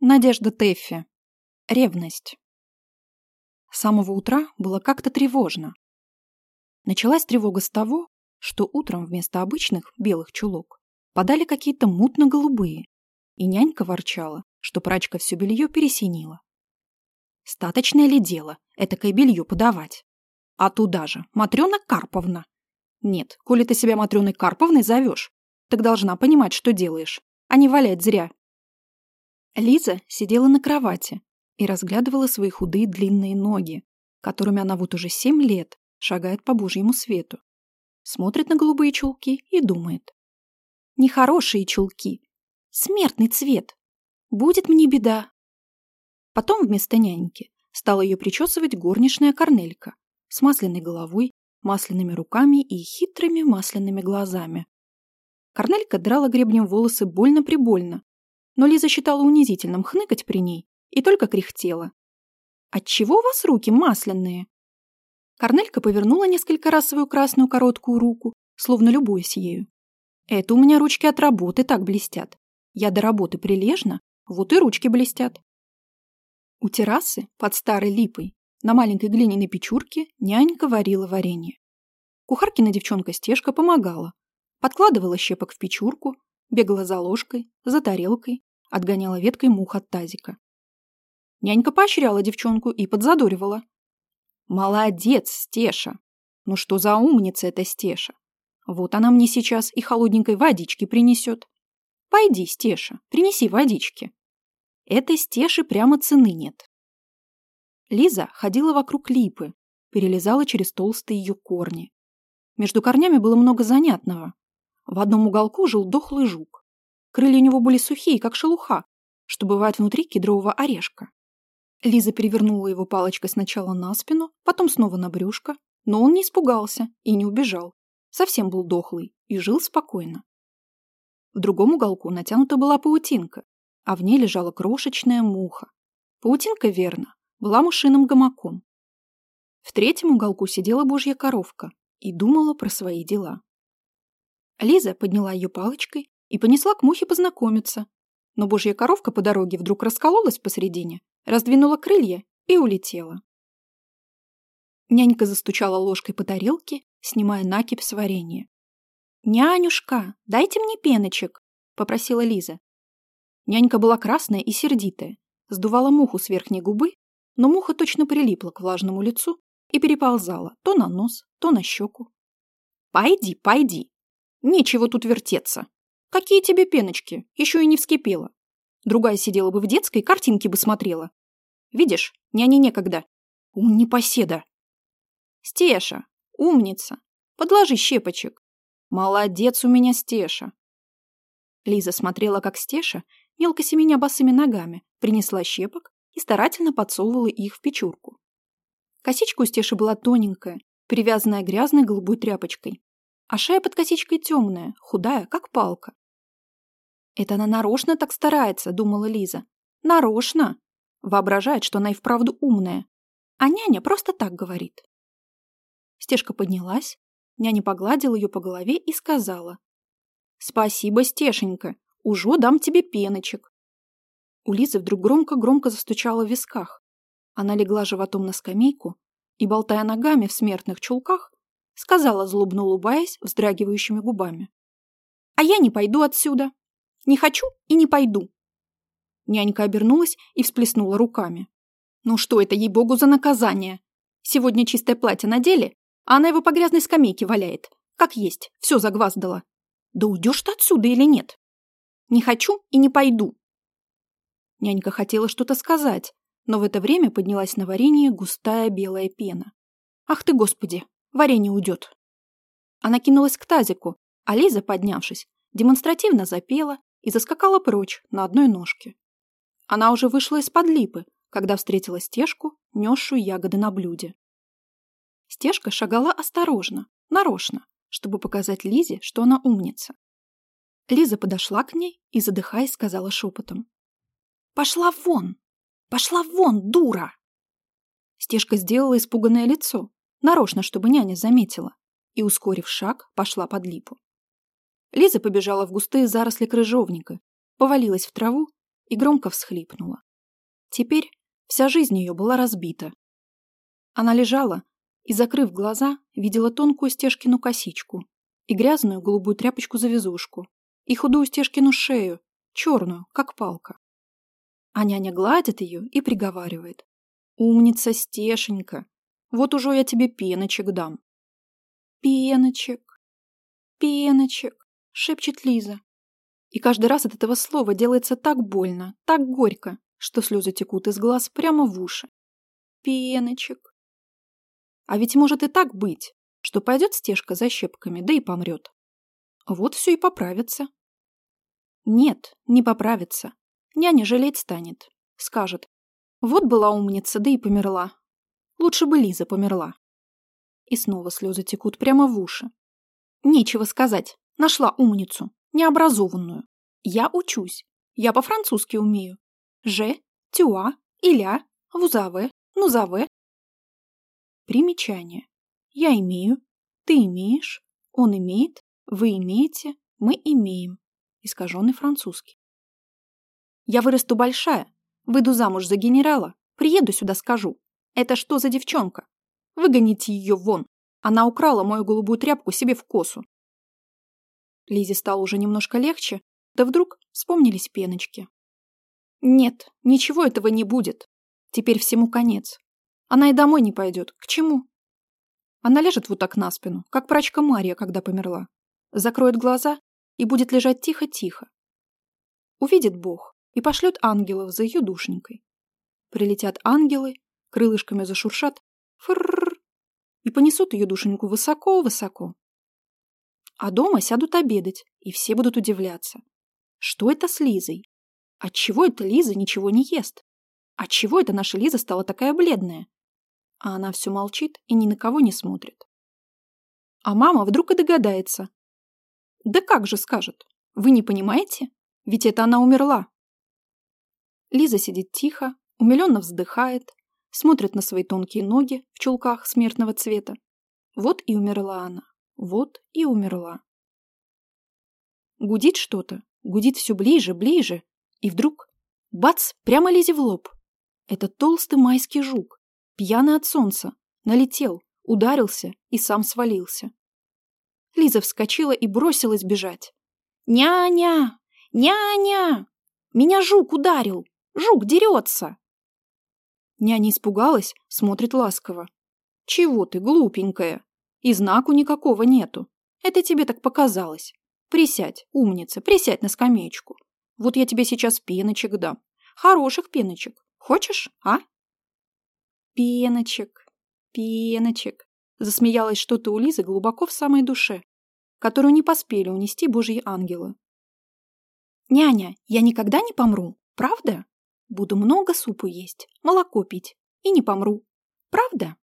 Надежда Тэффи. Ревность. С самого утра было как-то тревожно. Началась тревога с того, что утром вместо обычных белых чулок подали какие-то мутно-голубые, и нянька ворчала, что прачка все белье пересинила. Статочное ли дело этакое белье подавать? А туда же Матрена Карповна. Нет, коли ты себя Матреной Карповной зовешь, так должна понимать, что делаешь, а не валять зря. Лиза сидела на кровати и разглядывала свои худые длинные ноги, которыми она вот уже семь лет шагает по божьему свету. Смотрит на голубые чулки и думает. Нехорошие чулки. Смертный цвет. Будет мне беда. Потом вместо няньки стала ее причесывать горничная Корнелька с масляной головой, масляными руками и хитрыми масляными глазами. Корнелька драла гребнем волосы больно-прибольно, но Лиза считала унизительным хныкать при ней и только кряхтела. «Отчего у вас руки масляные?» Корнелька повернула несколько раз свою красную короткую руку, словно любуясь ею. «Это у меня ручки от работы так блестят. Я до работы прилежно, вот и ручки блестят». У террасы, под старой липой, на маленькой глиняной печурке нянька варила варенье. Кухаркина девчонка Стежка помогала. Подкладывала щепок в печурку, бегала за ложкой, за тарелкой, отгоняла веткой мух от тазика. Нянька поощряла девчонку и подзадоривала. «Молодец, Стеша! Ну что за умница эта Стеша? Вот она мне сейчас и холодненькой водички принесет. Пойди, Стеша, принеси водички. Этой Стеши прямо цены нет». Лиза ходила вокруг липы, перелезала через толстые ее корни. Между корнями было много занятного. В одном уголку жил дохлый жук. Крылья у него были сухие, как шелуха, что бывает внутри кедрового орешка. Лиза перевернула его палочкой сначала на спину, потом снова на брюшко, но он не испугался и не убежал. Совсем был дохлый и жил спокойно. В другом уголку натянута была паутинка, а в ней лежала крошечная муха. Паутинка, верно, была мушиным гамаком. В третьем уголку сидела божья коровка и думала про свои дела. Лиза подняла ее палочкой и понесла к мухе познакомиться. Но божья коровка по дороге вдруг раскололась посредине, раздвинула крылья и улетела. Нянька застучала ложкой по тарелке, снимая накипь с варенья. «Нянюшка, дайте мне пеночек», — попросила Лиза. Нянька была красная и сердитая, сдувала муху с верхней губы, но муха точно прилипла к влажному лицу и переползала то на нос, то на щеку. «Пойди, пойди! Нечего тут вертеться!» Какие тебе пеночки? Еще и не вскипела. Другая сидела бы в детской, картинки бы смотрела. Видишь, няне некогда. Ум непоседа. Стеша, умница. Подложи щепочек. Молодец у меня Стеша. Лиза смотрела, как Стеша, мелко семеня босыми ногами, принесла щепок и старательно подсовывала их в печурку. Косичка у Стеши была тоненькая, привязанная грязной голубой тряпочкой, а шея под косичкой темная, худая, как палка. «Это она нарочно так старается», — думала Лиза. «Нарочно!» Воображает, что она и вправду умная. А няня просто так говорит. Стежка поднялась, няня погладила ее по голове и сказала. «Спасибо, Стешенька, уже дам тебе пеночек». У Лизы вдруг громко-громко застучало в висках. Она легла животом на скамейку и, болтая ногами в смертных чулках, сказала, злобно улыбаясь, вздрагивающими губами. «А я не пойду отсюда. Не хочу и не пойду. Нянька обернулась и всплеснула руками. Ну что это, ей-богу, за наказание? Сегодня чистое платье надели, а она его по грязной скамейке валяет. Как есть, все загваздала. Да уйдешь ты отсюда или нет? Не хочу и не пойду. Нянька хотела что-то сказать, но в это время поднялась на варенье густая белая пена. Ах ты, господи, варенье уйдет. Она кинулась к тазику, а Лиза, поднявшись, демонстративно запела и заскакала прочь на одной ножке. Она уже вышла из-под липы, когда встретила стежку, несшую ягоды на блюде. Стежка шагала осторожно, нарочно, чтобы показать Лизе, что она умница. Лиза подошла к ней и, задыхаясь, сказала шепотом. «Пошла вон! Пошла вон, дура!» Стежка сделала испуганное лицо, нарочно, чтобы няня заметила, и, ускорив шаг, пошла под липу. Лиза побежала в густые заросли крыжовника, повалилась в траву и громко всхлипнула. Теперь вся жизнь ее была разбита. Она лежала и, закрыв глаза, видела тонкую стежкину косичку и грязную голубую тряпочку-завязушку, и худую стежкину шею, черную, как палка. А няня гладит ее и приговаривает. «Умница, Стешенька, вот уже я тебе пеночек дам». «Пеночек, пеночек», — шепчет Лиза. И каждый раз от этого слова делается так больно, так горько, что слезы текут из глаз прямо в уши. «Пеночек». А ведь может и так быть, что пойдет стежка за щепками, да и помрет. Вот все и поправится. Нет, не поправится. Няня жалеть станет. Скажет. Вот была умница, да и померла. Лучше бы Лиза померла. И снова слезы текут прямо в уши. Нечего сказать. Нашла умницу. Необразованную. Я учусь. Я по-французски умею. Же, тюа, иля, вузаве, нузаве. Примечание. Я имею, ты имеешь, он имеет, вы имеете, мы имеем искаженный французский. Я вырасту большая, выйду замуж за генерала, приеду сюда, скажу. Это что за девчонка? Выгоните ее вон. Она украла мою голубую тряпку себе в косу. Лизе стало уже немножко легче, да вдруг вспомнились пеночки. Нет, ничего этого не будет. Теперь всему конец. Она и домой не пойдет. К чему? Она ляжет вот так на спину, как прачка Мария, когда померла. Закроет глаза и будет лежать тихо-тихо. Увидит Бог и пошлет ангелов за ее душенькой. Прилетят ангелы, крылышками зашуршат, фрррр, и понесут ее душеньку высоко-высоко. А дома сядут обедать, и все будут удивляться. Что это с Лизой? Отчего эта Лиза ничего не ест? Отчего эта наша Лиза стала такая бледная? А она все молчит и ни на кого не смотрит. А мама вдруг и догадается, да как же скажет? Вы не понимаете? Ведь это она умерла. Лиза сидит тихо, умиленно вздыхает, смотрит на свои тонкие ноги в чулках смертного цвета. Вот и умерла она. Вот и умерла. Гудит что-то, гудит все ближе, ближе, и вдруг бац, прямо Лизе в лоб. Это толстый майский жук, пьяный от солнца, налетел, ударился и сам свалился. Лиза вскочила и бросилась бежать. «Няня! Няня! Меня жук ударил! Жук дерется!» Няня испугалась, смотрит ласково. «Чего ты, глупенькая? И знаку никакого нету. Это тебе так показалось. Присядь, умница, присядь на скамеечку. Вот я тебе сейчас пеночек дам. Хороших пеночек. Хочешь, а?» «Пеночек, пеночек», Засмеялось что-то у Лизы глубоко в самой душе, которую не поспели унести божьи ангелы. «Няня, я никогда не помру, правда? Буду много супу есть, молоко пить и не помру. Правда?»